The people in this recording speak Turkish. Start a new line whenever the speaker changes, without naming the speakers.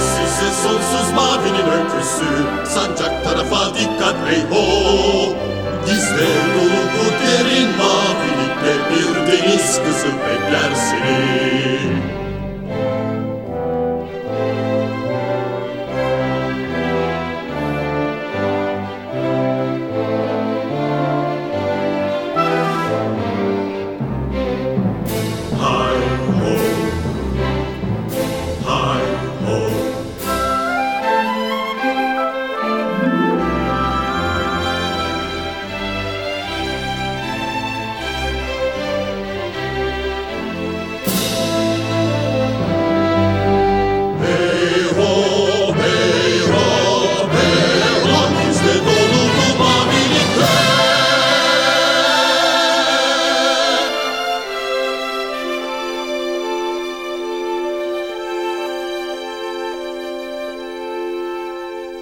Sessiz sonsuz mavinin öyküsü. Sancak tarafa dikkat hey